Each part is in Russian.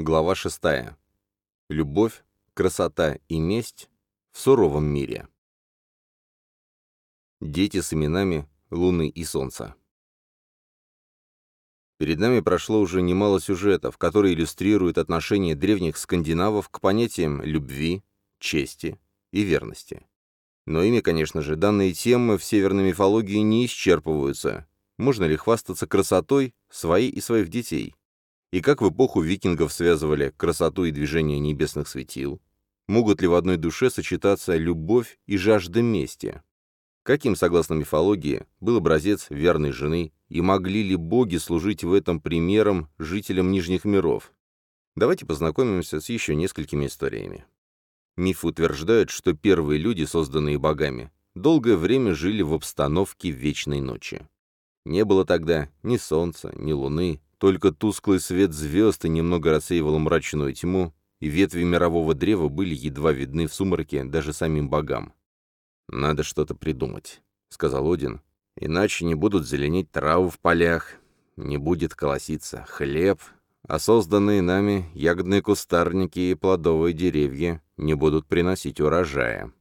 Глава 6. Любовь, красота и месть в суровом мире. Дети с именами Луны и Солнца. Перед нами прошло уже немало сюжетов, которые иллюстрируют отношение древних скандинавов к понятиям любви, чести и верности. Но ими, конечно же, данные темы в северной мифологии не исчерпываются. Можно ли хвастаться красотой своей и своих детей? И как в эпоху викингов связывали красоту и движение небесных светил? Могут ли в одной душе сочетаться любовь и жажда мести? Каким, согласно мифологии, был образец верной жены, и могли ли боги служить в этом примером жителям Нижних миров? Давайте познакомимся с еще несколькими историями. Миф утверждает, что первые люди, созданные богами, долгое время жили в обстановке вечной ночи. Не было тогда ни солнца, ни луны, только тусклый свет звезд и немного рассеивал мрачную тьму, и ветви мирового древа были едва видны в сумраке даже самим богам. «Надо что-то придумать», — сказал Один, — «иначе не будут зеленеть травы в полях, не будет колоситься хлеб, а созданные нами ягодные кустарники и плодовые деревья не будут приносить урожая».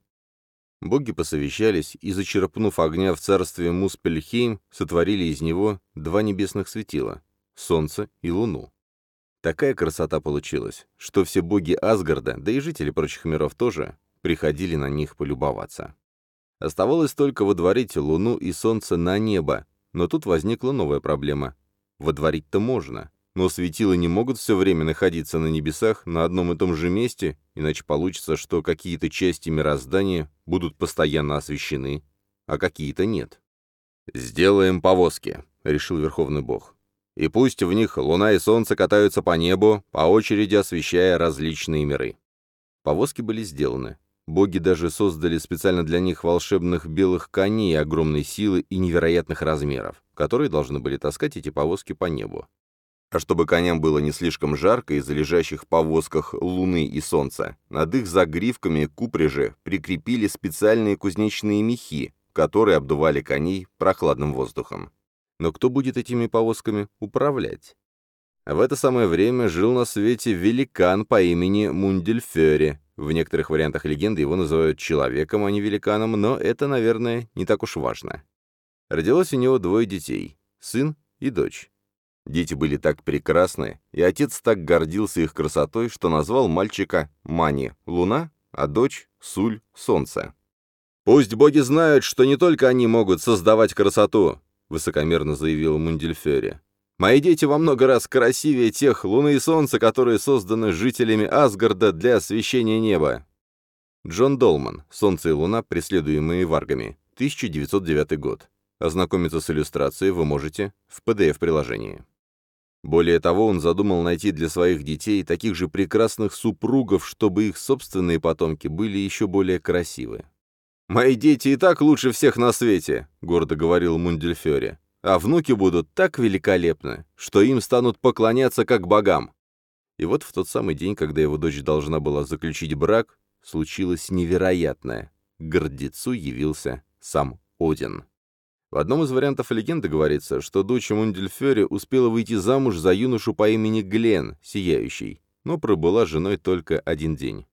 Боги посовещались и, зачерпнув огня в царстве Муспельхейм, сотворили из него два небесных светила Солнце и Луну. Такая красота получилась, что все боги Асгарда, да и жители прочих миров тоже, приходили на них полюбоваться. Оставалось только водворить Луну и Солнце на небо, но тут возникла новая проблема. Водворить-то можно, но светила не могут все время находиться на небесах на одном и том же месте, иначе получится, что какие-то части мироздания будут постоянно освещены, а какие-то нет. «Сделаем повозки», — решил Верховный Бог и пусть в них луна и солнце катаются по небу, по очереди освещая различные миры. Повозки были сделаны. Боги даже создали специально для них волшебных белых коней огромной силы и невероятных размеров, которые должны были таскать эти повозки по небу. А чтобы коням было не слишком жарко из-за лежащих в повозках луны и солнца, над их загривками купрежи прикрепили специальные кузнечные мехи, которые обдували коней прохладным воздухом. Но кто будет этими повозками управлять? В это самое время жил на свете великан по имени Мундельфёре. В некоторых вариантах легенды его называют человеком, а не великаном, но это, наверное, не так уж важно. Родилось у него двое детей — сын и дочь. Дети были так прекрасны, и отец так гордился их красотой, что назвал мальчика Мани — Луна, а дочь — Суль — Солнце. Пусть боги знают, что не только они могут создавать красоту, — высокомерно заявил Мундельфери. «Мои дети во много раз красивее тех луны и солнца, которые созданы жителями Асгарда для освещения неба». Джон Долман «Солнце и луна, преследуемые варгами», 1909 год. Ознакомиться с иллюстрацией вы можете в PDF-приложении. Более того, он задумал найти для своих детей таких же прекрасных супругов, чтобы их собственные потомки были еще более красивы. «Мои дети и так лучше всех на свете», — гордо говорил Мундельфёре. «А внуки будут так великолепны, что им станут поклоняться как богам». И вот в тот самый день, когда его дочь должна была заключить брак, случилось невероятное. К гордецу явился сам Один. В одном из вариантов легенды говорится, что дочь Мундельфёре успела выйти замуж за юношу по имени Глен, Сияющий, но пробыла женой только один день.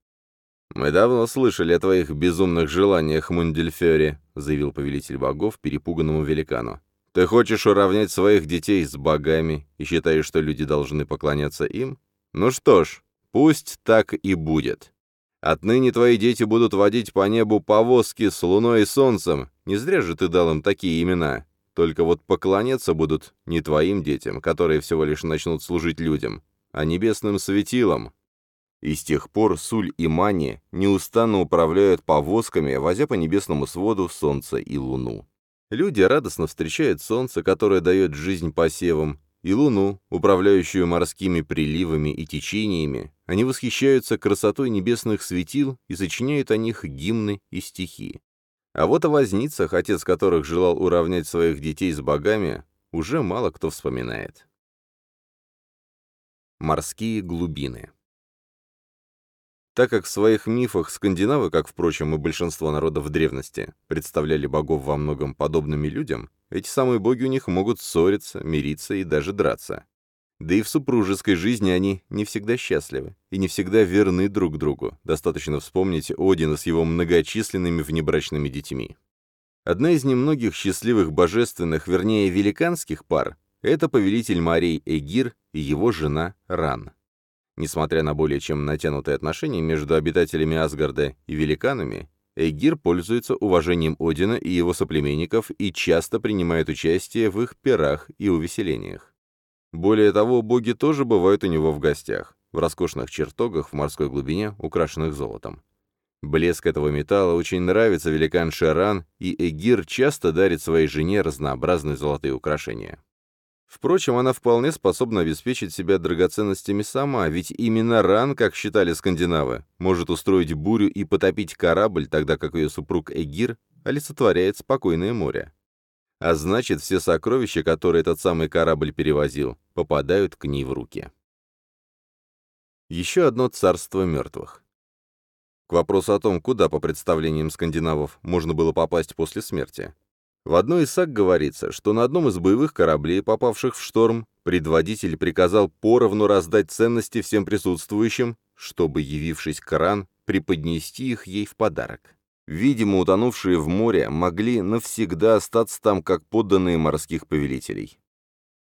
«Мы давно слышали о твоих безумных желаниях, Мундельфёре», заявил повелитель богов перепуганному великану. «Ты хочешь уравнять своих детей с богами и считаешь, что люди должны поклоняться им? Ну что ж, пусть так и будет. Отныне твои дети будут водить по небу повозки с луной и солнцем. Не зря же ты дал им такие имена. Только вот поклоняться будут не твоим детям, которые всего лишь начнут служить людям, а небесным светилам, и с тех пор Суль и Мани неустанно управляют повозками, возя по небесному своду солнце и луну. Люди радостно встречают солнце, которое дает жизнь посевам, и луну, управляющую морскими приливами и течениями. Они восхищаются красотой небесных светил и сочиняют о них гимны и стихи. А вот о возницах, отец которых желал уравнять своих детей с богами, уже мало кто вспоминает. Морские глубины так как в своих мифах скандинавы, как, впрочем, и большинство народов древности, представляли богов во многом подобными людям, эти самые боги у них могут ссориться, мириться и даже драться. Да и в супружеской жизни они не всегда счастливы и не всегда верны друг другу. Достаточно вспомнить Одина с его многочисленными внебрачными детьми. Одна из немногих счастливых божественных, вернее, великанских пар — это повелитель морей Эгир и его жена Ран. Несмотря на более чем натянутые отношения между обитателями Асгарда и великанами, Эгир пользуется уважением Одина и его соплеменников и часто принимает участие в их пирах и увеселениях. Более того, боги тоже бывают у него в гостях, в роскошных чертогах в морской глубине, украшенных золотом. Блеск этого металла очень нравится великан Шаран, и Эгир часто дарит своей жене разнообразные золотые украшения. Впрочем, она вполне способна обеспечить себя драгоценностями сама, ведь именно Ран, как считали скандинавы, может устроить бурю и потопить корабль, тогда как ее супруг Эгир олицетворяет спокойное море. А значит, все сокровища, которые этот самый корабль перевозил, попадают к ней в руки. Еще одно царство мертвых. К вопросу о том, куда, по представлениям скандинавов, можно было попасть после смерти. В одной из саг говорится, что на одном из боевых кораблей, попавших в шторм, предводитель приказал поровну раздать ценности всем присутствующим, чтобы, явившись Коран, преподнести их ей в подарок. Видимо, утонувшие в море могли навсегда остаться там как подданные морских повелителей.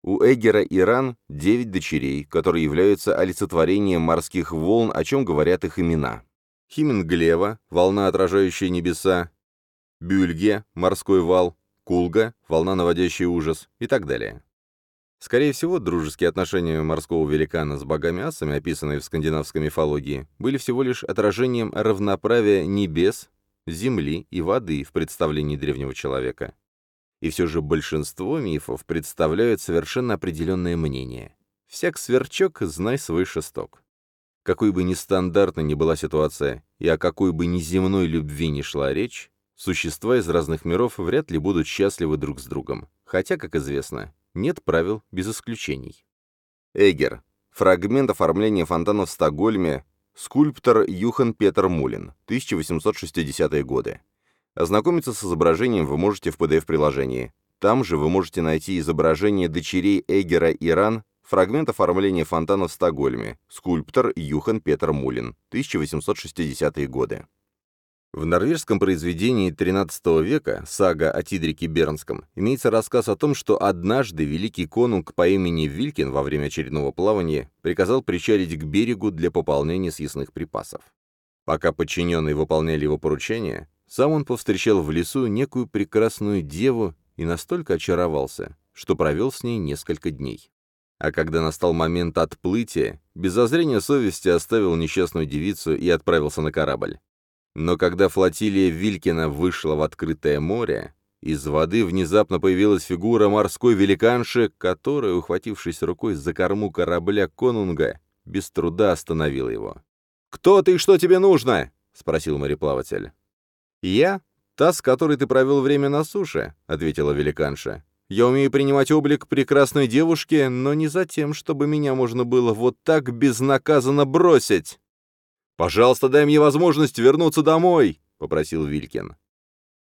У Эгера Иран девять дочерей, которые являются олицетворением морских волн, о чем говорят их имена. Хименглева, волна, отражающая небеса, Бюльге, морской вал, Кулга, волна, наводящая ужас и так далее. Скорее всего, дружеские отношения морского великана с богами-асами, описанные в скандинавской мифологии, были всего лишь отражением равноправия небес земли и воды в представлении древнего человека. И все же большинство мифов представляют совершенно определенное мнение. Всяк сверчок знай свой шесток. Какой бы нестандартной ни была ситуация, и о какой бы неземной любви ни шла речь, существа из разных миров вряд ли будут счастливы друг с другом, хотя, как известно, нет правил без исключений. Эгер. Фрагмент оформления фонтана в Стокгольме Скульптор Юхан Петер Мулин, 1860-е годы. Ознакомиться с изображением вы можете в PDF-приложении. Там же вы можете найти изображение дочерей Эгера и Ран, фрагмент оформления фонтана в Стокгольме, скульптор Юхан Петер Мулин, 1860-е годы. В норвежском произведении XIII века «Сага о Тидрике Бернском» имеется рассказ о том, что однажды великий конунг по имени Вилькин во время очередного плавания приказал причалить к берегу для пополнения съестных припасов. Пока подчиненные выполняли его поручение, сам он повстречал в лесу некую прекрасную деву и настолько очаровался, что провел с ней несколько дней. А когда настал момент отплытия, без зазрения совести оставил несчастную девицу и отправился на корабль. Но когда флотилия Вилькина вышла в открытое море, из воды внезапно появилась фигура морской великанши, которая, ухватившись рукой за корму корабля Конунга, без труда остановила его. «Кто ты и что тебе нужно?» — спросил мореплаватель. «Я? Та, с которой ты провел время на суше», — ответила великанша. «Я умею принимать облик прекрасной девушки, но не за тем, чтобы меня можно было вот так безнаказанно бросить». «Пожалуйста, дай мне возможность вернуться домой», — попросил Вилькин.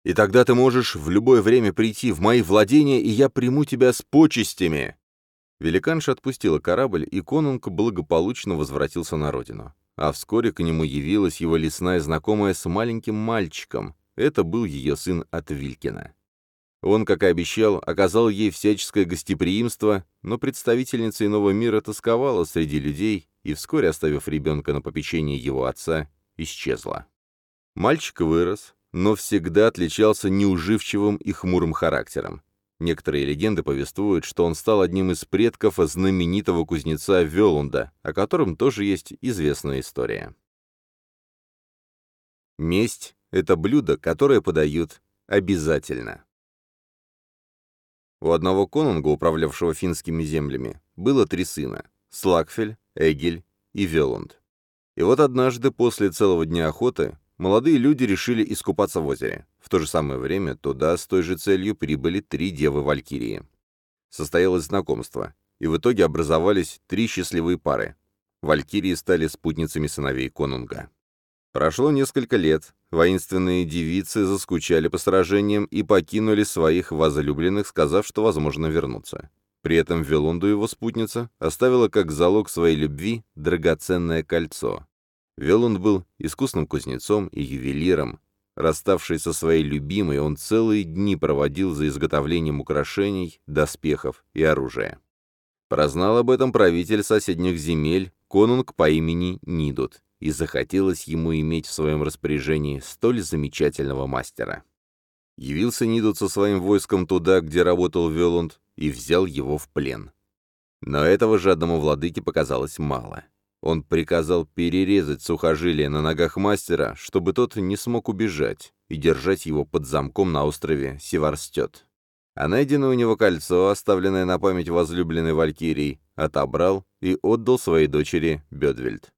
«И тогда ты можешь в любое время прийти в мои владения, и я приму тебя с почестями». Великанша отпустила корабль, и конунг благополучно возвратился на родину. А вскоре к нему явилась его лесная знакомая с маленьким мальчиком. Это был ее сын от Вилькина. Он, как и обещал, оказал ей всяческое гостеприимство, но представительница иного мира тосковала среди людей и, вскоре оставив ребенка на попечение его отца, исчезла. Мальчик вырос, но всегда отличался неуживчивым и хмурым характером. Некоторые легенды повествуют, что он стал одним из предков знаменитого кузнеца Велунда, о котором тоже есть известная история. Месть — это блюдо, которое подают обязательно. У одного конунга, управлявшего финскими землями, было три сына — Слакфель, Эгель и Велунд. И вот однажды, после целого дня охоты, молодые люди решили искупаться в озере. В то же самое время туда с той же целью прибыли три девы-валькирии. Состоялось знакомство, и в итоге образовались три счастливые пары. Валькирии стали спутницами сыновей конунга. Прошло несколько лет, воинственные девицы заскучали по сражениям и покинули своих возлюбленных, сказав, что возможно вернуться. При этом Велунду его спутница оставила как залог своей любви драгоценное кольцо. Велунд был искусным кузнецом и ювелиром. Расставшись со своей любимой, он целые дни проводил за изготовлением украшений, доспехов и оружия. Прознал об этом правитель соседних земель, конунг по имени Нидут, и захотелось ему иметь в своем распоряжении столь замечательного мастера. Явился Нидут со своим войском туда, где работал Велунд, и взял его в плен. Но этого жадному владыке показалось мало. Он приказал перерезать сухожилие на ногах мастера, чтобы тот не смог убежать, и держать его под замком на острове Севарстет. А найденное у него кольцо, оставленное на память возлюбленной Валькирии, отобрал и отдал своей дочери Бедвельд.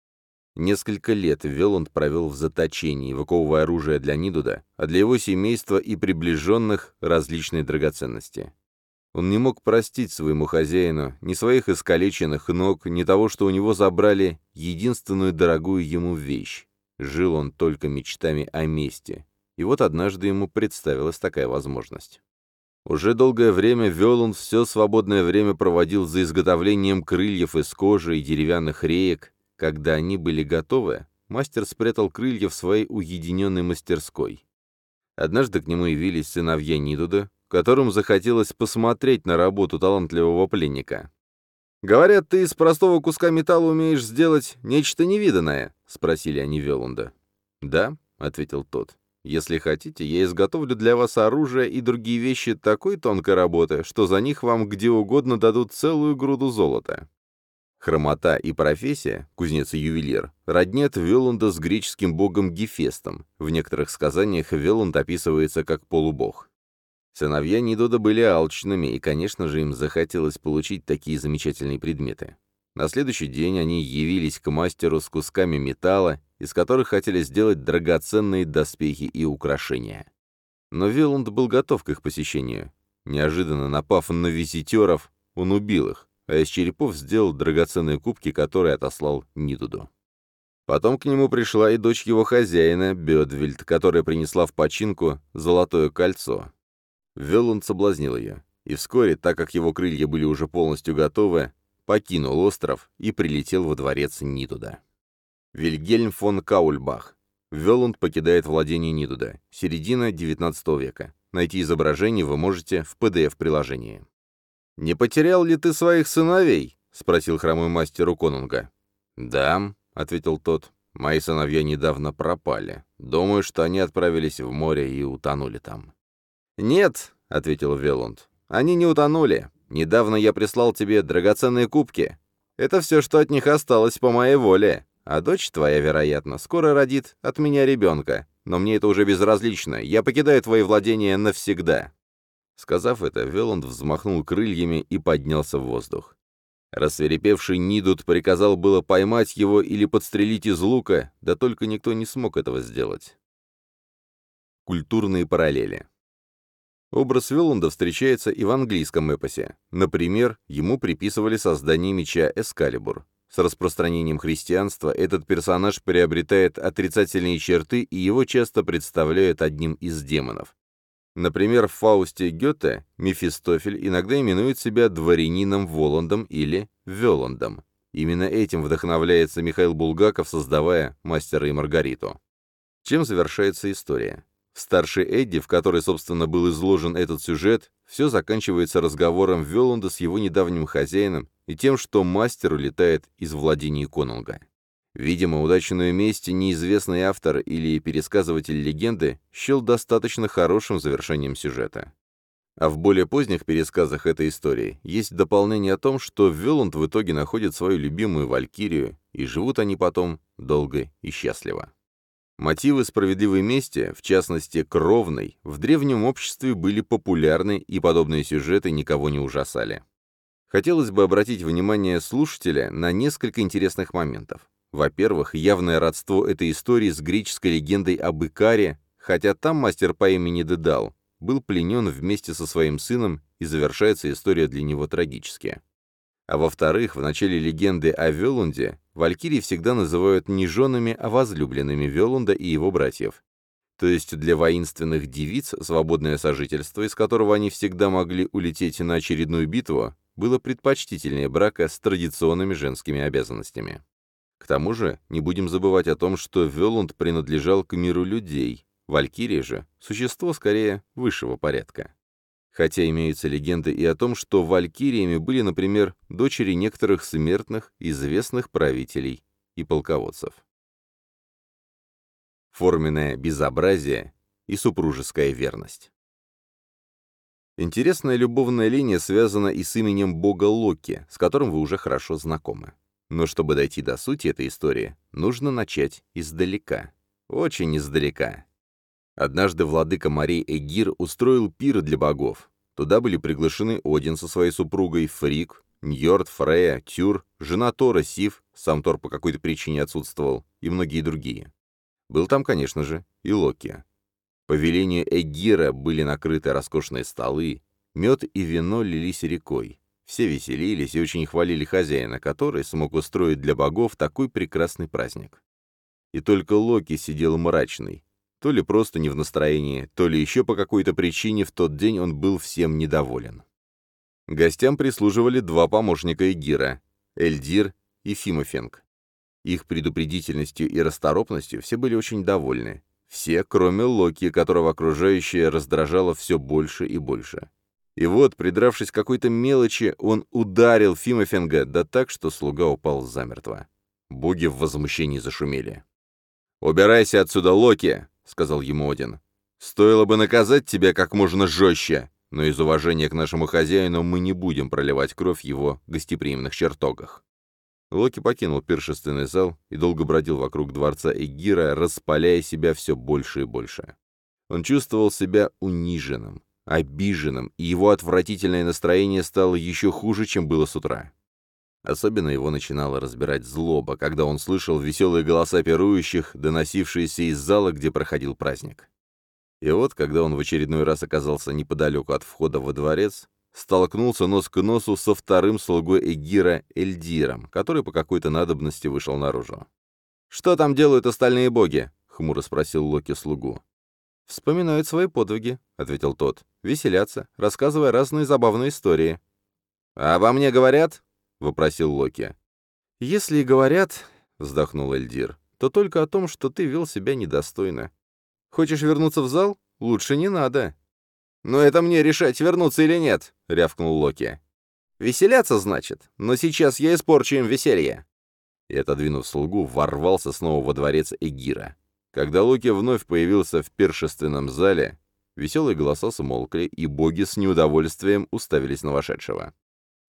Несколько лет Веланд провел в заточении, выковывая оружие для Нидуда, а для его семейства и приближенных различные драгоценности. Он не мог простить своему хозяину ни своих искалеченных ног, ни того, что у него забрали единственную дорогую ему вещь. Жил он только мечтами о мести. И вот однажды ему представилась такая возможность. Уже долгое время Велун все свободное время проводил за изготовлением крыльев из кожи и деревянных реек, когда они были готовы, мастер спрятал крылья в своей уединенной мастерской. Однажды к нему явились сыновья Нидуда, которым захотелось посмотреть на работу талантливого пленника. «Говорят, ты из простого куска металла умеешь сделать нечто невиданное?» — спросили они Велунда. «Да», — ответил тот. «Если хотите, я изготовлю для вас оружие и другие вещи такой тонкой работы, что за них вам где угодно дадут целую груду золота». Хромота и профессия, кузнец и ювелир, роднят Веланда с греческим богом Гефестом. В некоторых сказаниях Веланд описывается как полубог. Сыновья Нидода были алчными, и, конечно же, им захотелось получить такие замечательные предметы. На следующий день они явились к мастеру с кусками металла, из которых хотели сделать драгоценные доспехи и украшения. Но Веланд был готов к их посещению. Неожиданно напав на визитеров, он убил их, а из черепов сделал драгоценные кубки, которые отослал Нидуду. Потом к нему пришла и дочь его хозяина, Бедвельд, которая принесла в починку золотое кольцо. Велланд соблазнил ее, и вскоре, так как его крылья были уже полностью готовы, покинул остров и прилетел во дворец Нидуда. Вильгельм фон Каульбах. Велланд покидает владение Нидуда. Середина XIX века. Найти изображение вы можете в PDF-приложении. «Не потерял ли ты своих сыновей?» — спросил хромой мастер у конунга. «Да», — ответил тот, — «мои сыновья недавно пропали. Думаю, что они отправились в море и утонули там». «Нет», — ответил Велунд, — «они не утонули. Недавно я прислал тебе драгоценные кубки. Это все, что от них осталось по моей воле. А дочь твоя, вероятно, скоро родит от меня ребенка. Но мне это уже безразлично. Я покидаю твои владения навсегда». Сказав это, Веланд взмахнул крыльями и поднялся в воздух. Рассверепевший Нидут приказал было поймать его или подстрелить из лука, да только никто не смог этого сделать. Культурные параллели Образ Веланда встречается и в английском эпосе. Например, ему приписывали создание меча Эскалибур. С распространением христианства этот персонаж приобретает отрицательные черты, и его часто представляют одним из демонов. Например, в Фаусте Гёте Мефистофель иногда именует себя дворянином Воландом или Веландом. Именно этим вдохновляется Михаил Булгаков, создавая «Мастера и Маргариту». Чем завершается история? В «Старшей Эдди», в которой, собственно, был изложен этот сюжет, все заканчивается разговором Веланда с его недавним хозяином и тем, что мастер улетает из владений Конунга. Видимо, удачную месть неизвестный автор или пересказыватель легенды счел достаточно хорошим завершением сюжета. А в более поздних пересказах этой истории есть дополнение о том, что Веланд в итоге находит свою любимую Валькирию, и живут они потом долго и счастливо. Мотивы справедливой мести, в частности, кровной, в древнем обществе были популярны, и подобные сюжеты никого не ужасали. Хотелось бы обратить внимание слушателя на несколько интересных моментов. Во-первых, явное родство этой истории с греческой легендой об Икаре, хотя там мастер по имени Дедал был пленен вместе со своим сыном, и завершается история для него трагически. А во-вторых, в начале легенды о Велунде валькирии всегда называют не женами, а возлюбленными Велунда и его братьев. То есть для воинственных девиц свободное сожительство, из которого они всегда могли улететь на очередную битву, было предпочтительнее брака с традиционными женскими обязанностями. К тому же, не будем забывать о том, что Велунд принадлежал к миру людей, Валькирия же – существо скорее высшего порядка. Хотя имеются легенды и о том, что валькириями были, например, дочери некоторых смертных, известных правителей и полководцев. Форменное безобразие и супружеская верность. Интересная любовная линия связана и с именем бога Локи, с которым вы уже хорошо знакомы. Но чтобы дойти до сути этой истории, нужно начать издалека. Очень издалека. Однажды владыка морей Эгир устроил пир для богов. Туда были приглашены Один со своей супругой, Фрик, Ньорд, Фрея, Тюр, жена Тора, Сив, сам Тор по какой-то причине отсутствовал, и многие другие. Был там, конечно же, и Локи. По велению Эгира были накрыты роскошные столы, мед и вино лились рекой. Все веселились и очень хвалили хозяина, который смог устроить для богов такой прекрасный праздник. И только Локи сидел мрачный. То ли просто не в настроении, то ли еще по какой-то причине в тот день он был всем недоволен. Гостям прислуживали два помощника Эгира — Эльдир и Фимофенг. Их предупредительностью и расторопностью все были очень довольны. Все, кроме Локи, которого окружающее раздражало все больше и больше. И вот, придравшись какой-то мелочи, он ударил Фимофенга, да так, что слуга упал замертво. Боги в возмущении зашумели. «Убирайся отсюда, Локи!» — сказал ему Один. «Стоило бы наказать тебя как можно жестче, но из уважения к нашему хозяину мы не будем проливать кровь в его гостеприимных чертогах». Локи покинул пиршественный зал и долго бродил вокруг дворца Эгира, распаляя себя все больше и больше. Он чувствовал себя униженным, обиженным, и его отвратительное настроение стало еще хуже, чем было с утра. Особенно его начинало разбирать злоба, когда он слышал веселые голоса пирующих, доносившиеся из зала, где проходил праздник. И вот, когда он в очередной раз оказался неподалеку от входа во дворец, столкнулся нос к носу со вторым слугой Эгира Эльдиром, который по какой-то надобности вышел наружу. «Что там делают остальные боги?» — хмуро спросил Локи слугу. «Вспоминают свои подвиги», — ответил тот. «Веселятся, рассказывая разные забавные истории». «А обо мне говорят?» — вопросил Локи. «Если и говорят», — вздохнул Эльдир, — «то только о том, что ты вел себя недостойно. Хочешь вернуться в зал? Лучше не надо. «Но это мне решать, вернуться или нет», — рявкнул Локи. «Веселяться, значит? Но сейчас я испорчу им веселье». И, отодвинув слугу, ворвался снова во дворец Эгира. Когда Локи вновь появился в пиршественном зале, веселые голоса смолкли, и боги с неудовольствием уставились на вошедшего.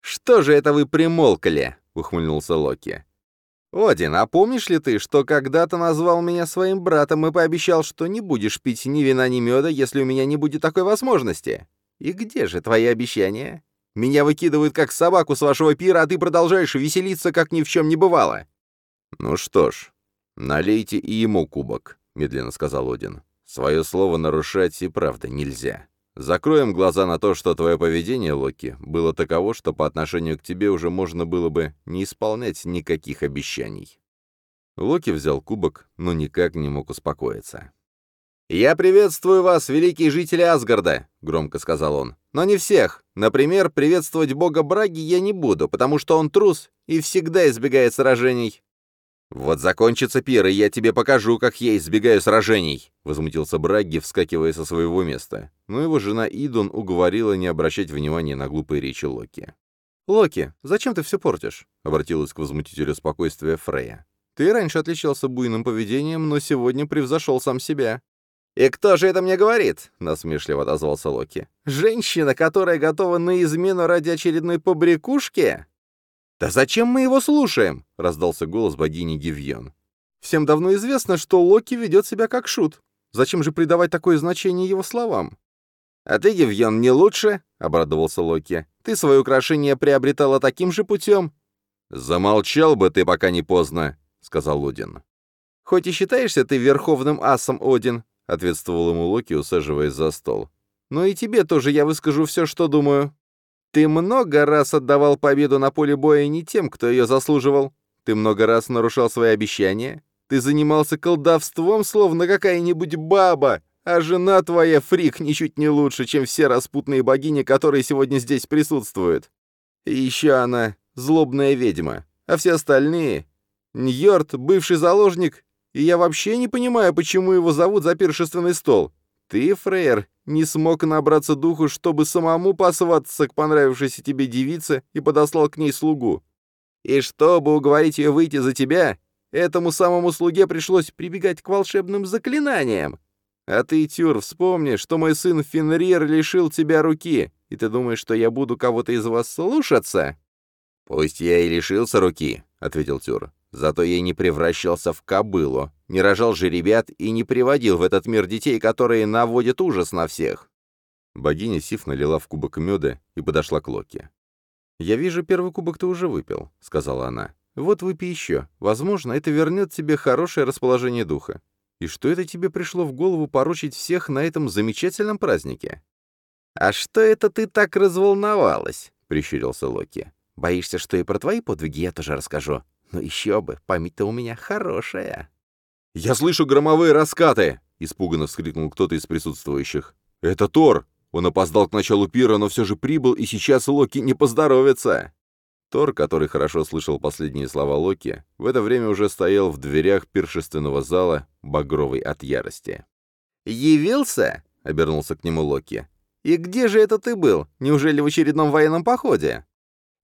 «Что же это вы примолкли?» — ухмыльнулся Локи. «Один, а помнишь ли ты, что когда-то назвал меня своим братом и пообещал, что не будешь пить ни вина, ни меда, если у меня не будет такой возможности? И где же твои обещания? Меня выкидывают как собаку с вашего пира, а ты продолжаешь веселиться, как ни в чем не бывало». «Ну что ж, налейте и ему кубок», — медленно сказал Один. «Свое слово нарушать и правда нельзя». Закроем глаза на то, что твое поведение, Локи, было таково, что по отношению к тебе уже можно было бы не исполнять никаких обещаний. Локи взял кубок, но никак не мог успокоиться. «Я приветствую вас, великие жители Асгарда», — громко сказал он. «Но не всех. Например, приветствовать бога Браги я не буду, потому что он трус и всегда избегает сражений. «Вот закончится пир, и я тебе покажу, как я избегаю сражений!» — возмутился Брагги, вскакивая со своего места. Но его жена Идун уговорила не обращать внимания на глупые речи Локи. «Локи, зачем ты все портишь?» — обратилась к возмутителю спокойствия Фрея. «Ты раньше отличался буйным поведением, но сегодня превзошел сам себя». «И кто же это мне говорит?» — насмешливо отозвался Локи. «Женщина, которая готова на измену ради очередной побрякушки?» «Да зачем мы его слушаем?» — раздался голос богини Гивьон. «Всем давно известно, что Локи ведет себя как шут. Зачем же придавать такое значение его словам?» «А ты, Гивьон, не лучше?» — обрадовался Локи. «Ты свое украшение приобретала таким же путем?» «Замолчал бы ты, пока не поздно», — сказал Один. «Хоть и считаешься ты верховным асом, Один», — ответствовал ему Локи, усаживаясь за стол. «Но и тебе тоже я выскажу все, что думаю. Ты много раз отдавал победу на поле боя не тем, кто ее заслуживал. Ты много раз нарушал свои обещания. Ты занимался колдовством, словно какая-нибудь баба, а жена твоя, Фрик, ничуть не лучше, чем все распутные богини, которые сегодня здесь присутствуют. И еще она злобная ведьма, а все остальные... Ньорд, бывший заложник, и я вообще не понимаю, почему его зовут за пиршественный стол. Ты, Фрейер, не смог набраться духу, чтобы самому посвататься к понравившейся тебе девице и подослал к ней слугу. И чтобы уговорить ее выйти за тебя, этому самому слуге пришлось прибегать к волшебным заклинаниям. А ты, Тюр, вспомни, что мой сын Фенрир лишил тебя руки, и ты думаешь, что я буду кого-то из вас слушаться?» «Пусть я и лишился руки», — ответил Тюр. «Зато я не превращался в кобылу, не рожал же ребят и не приводил в этот мир детей, которые наводят ужас на всех». Богиня Сиф налила в кубок меда и подошла к Локи. «Я вижу, первый кубок ты уже выпил», — сказала она. «Вот выпей еще. Возможно, это вернет тебе хорошее расположение духа. И что это тебе пришло в голову поручить всех на этом замечательном празднике?» «А что это ты так разволновалась?» — прищурился Локи. «Боишься, что и про твои подвиги я тоже расскажу? Ну еще бы, память-то у меня хорошая». «Я слышу громовые раскаты!» — испуганно вскрикнул кто-то из присутствующих. «Это Тор! Он опоздал к началу пира, но все же прибыл, и сейчас Локи не поздоровится!» Тор, который хорошо слышал последние слова Локи, в это время уже стоял в дверях пиршественного зала, багровый от ярости. «Явился?» — обернулся к нему Локи. «И где же это ты был? Неужели в очередном военном походе?»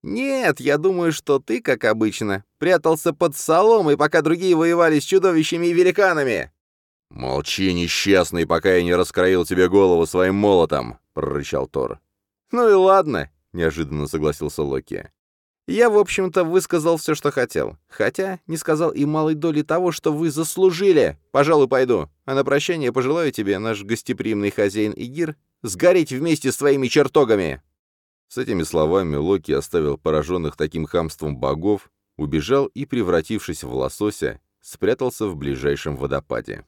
«Нет, я думаю, что ты, как обычно, прятался под соломой, пока другие воевали с чудовищами и великанами!» «Молчи, несчастный, пока я не раскроил тебе голову своим молотом!» — прорычал Тор. «Ну и ладно», — неожиданно согласился Локи. «Я, в общем-то, высказал все, что хотел. Хотя не сказал и малой доли того, что вы заслужили. Пожалуй, пойду. А на прощание пожелаю тебе, наш гостеприимный хозяин Игир, сгореть вместе с твоими чертогами!» С этими словами Локи оставил пораженных таким хамством богов, убежал и, превратившись в лосося, спрятался в ближайшем водопаде.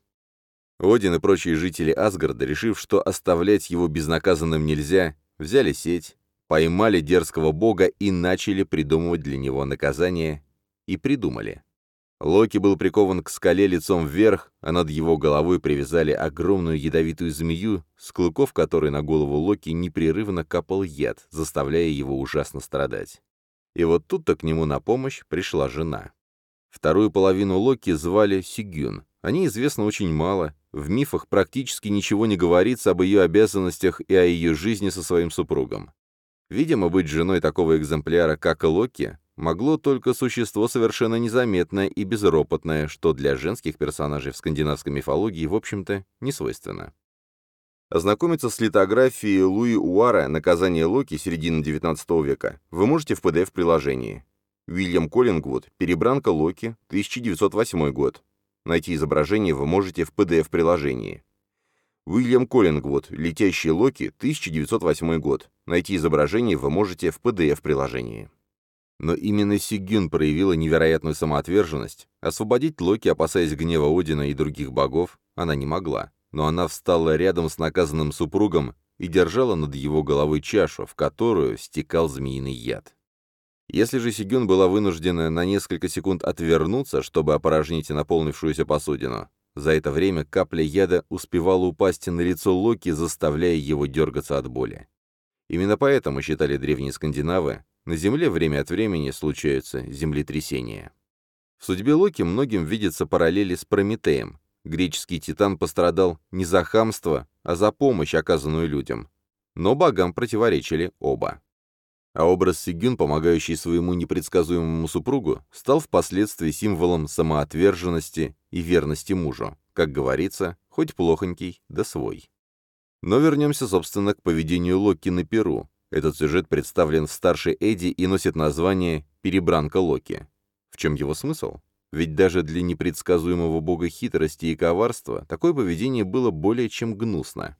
Один и прочие жители Асгарда, решив, что оставлять его безнаказанным нельзя, взяли сеть, поймали дерзкого бога и начали придумывать для него наказание, и придумали. Локи был прикован к скале лицом вверх, а над его головой привязали огромную ядовитую змею, с клыков которой на голову Локи непрерывно капал яд, заставляя его ужасно страдать. И вот тут-то к нему на помощь пришла жена. Вторую половину Локи звали Сигюн. О ней известно очень мало, в мифах практически ничего не говорится об ее обязанностях и о ее жизни со своим супругом. Видимо, быть женой такого экземпляра, как Локи, могло только существо совершенно незаметное и безропотное, что для женских персонажей в скандинавской мифологии, в общем-то, не свойственно. Ознакомиться с литографией Луи Уара «Наказание Локи» середины XIX века вы можете в PDF-приложении. Уильям Коллингвуд «Перебранка Локи», 1908 год. Найти изображение вы можете в PDF-приложении. Уильям Коллингвуд «Летящие Локи», 1908 год. Найти изображение вы можете в PDF-приложении. Но именно Сигюн проявила невероятную самоотверженность. Освободить Локи, опасаясь гнева Одина и других богов, она не могла. Но она встала рядом с наказанным супругом и держала над его головой чашу, в которую стекал змеиный яд. Если же Сигюн была вынуждена на несколько секунд отвернуться, чтобы опорожнить наполнившуюся посудину, за это время капля яда успевала упасть на лицо Локи, заставляя его дергаться от боли. Именно поэтому, считали древние скандинавы, на Земле время от времени случаются землетрясения. В судьбе Локи многим видятся параллели с Прометеем. Греческий титан пострадал не за хамство, а за помощь, оказанную людям. Но богам противоречили оба. А образ Сигюн, помогающий своему непредсказуемому супругу, стал впоследствии символом самоотверженности и верности мужу. Как говорится, хоть плохонький, да свой. Но вернемся, собственно, к поведению Локи на Перу, этот сюжет представлен в старшей Эдди и носит название «Перебранка Локи». В чем его смысл? Ведь даже для непредсказуемого бога хитрости и коварства такое поведение было более чем гнусно.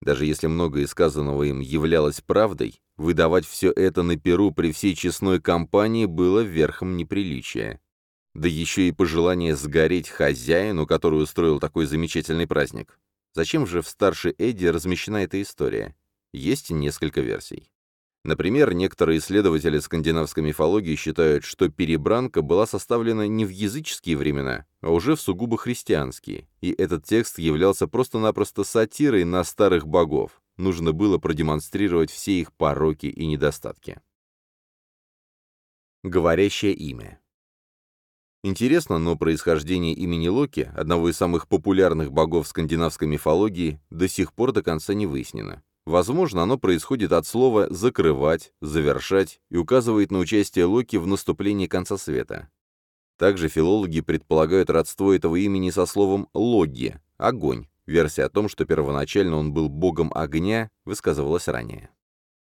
Даже если многое сказанного им являлось правдой, выдавать все это на Перу при всей честной компании было верхом неприличия. Да еще и пожелание сгореть хозяину, который устроил такой замечательный праздник. Зачем же в старшей Эдди размещена эта история? Есть несколько версий. Например, некоторые исследователи скандинавской мифологии считают, что перебранка была составлена не в языческие времена, а уже в сугубо христианские, и этот текст являлся просто-напросто сатирой на старых богов. Нужно было продемонстрировать все их пороки и недостатки. Говорящее имя. Интересно, но происхождение имени Локи, одного из самых популярных богов скандинавской мифологии, до сих пор до конца не выяснено. Возможно, оно происходит от слова «закрывать», «завершать» и указывает на участие Локи в наступлении конца света. Также филологи предполагают родство этого имени со словом «логи» — «огонь». Версия о том, что первоначально он был богом огня, высказывалась ранее.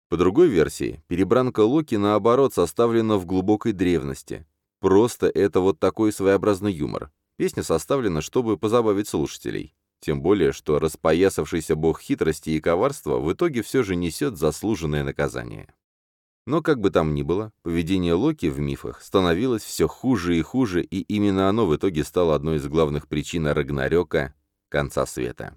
По другой версии, перебранка Локи, наоборот, составлена в глубокой древности. Просто это вот такой своеобразный юмор. Песня составлена, чтобы позабавить слушателей. Тем более, что распоясавшийся бог хитрости и коварства в итоге все же несет заслуженное наказание. Но как бы там ни было, поведение Локи в мифах становилось все хуже и хуже, и именно оно в итоге стало одной из главных причин Рагнарёка — конца света.